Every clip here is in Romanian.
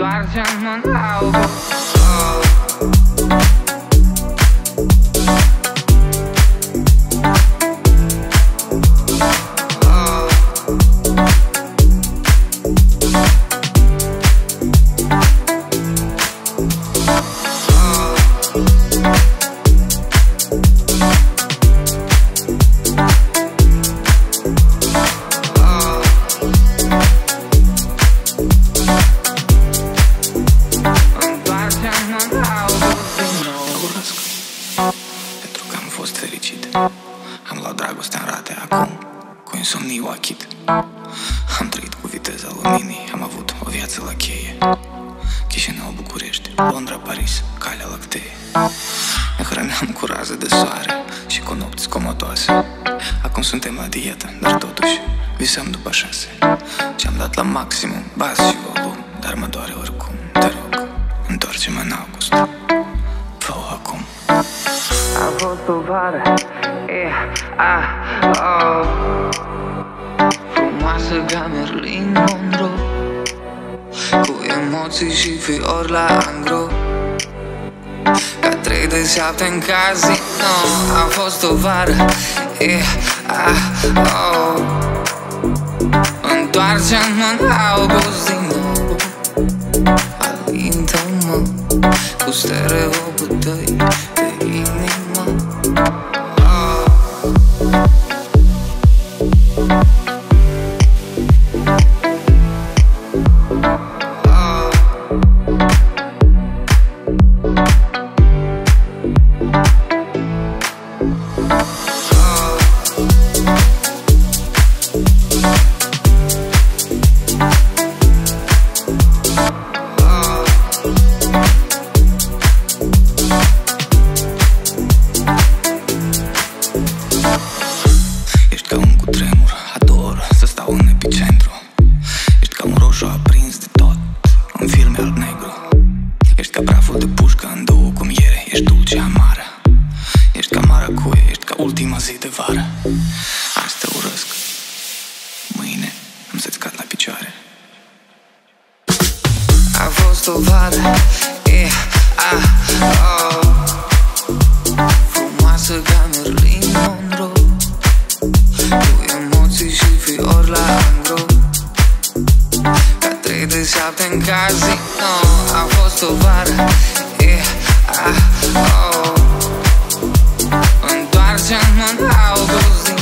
Întoarce-mă în august fost fericit. Am luat dragostea în rate acum Cu insomniu achit. Am trăit cu viteza luminii Am avut o viață la cheie. Chișinău, București, Londra, Paris, Calea Lactee. Ne hrăneam cu raze de soare Și cu nopți comodoase. Acum suntem la dietă, dar totuși Visăm după șase. Ce-am dat la maximum, bas și volum Dar mă doare oricum, te rog Întoarce-mă în august A fost o vară e, a, oh. Frumoasă ca Merlin Monroe Cu emoții și fiori la angro Ca trei de șapte în casino A fost o vară e, a, oh. Întoarce-mă în august din nou Alintă-mă cu stereopul Thank Ești ca un cutremur, ador să stau în epicentru. Ești ca un roșu aprins de tot, un film alb-negru. Ești ca praful de pușcă în două cum ieri, ești dulce amară. Ești ca maracuie, ești ca ultima zi de vară. Azi te urăsc, mâine am să-ți cad la picioare. A fost o vară e, a, oh. Frumoasă ca casino A fost o vară e, a, oh. Întoarce-mă în august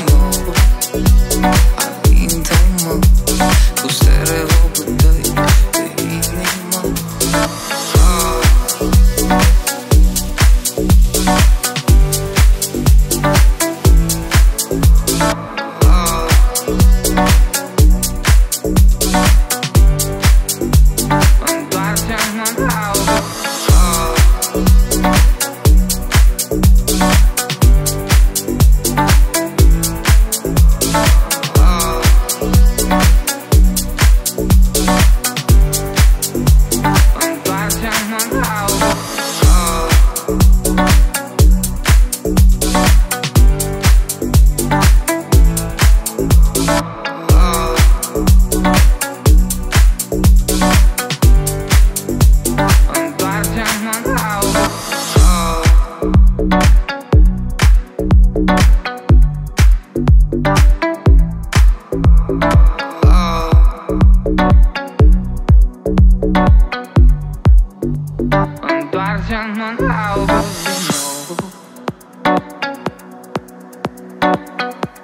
drown on alcohol, know.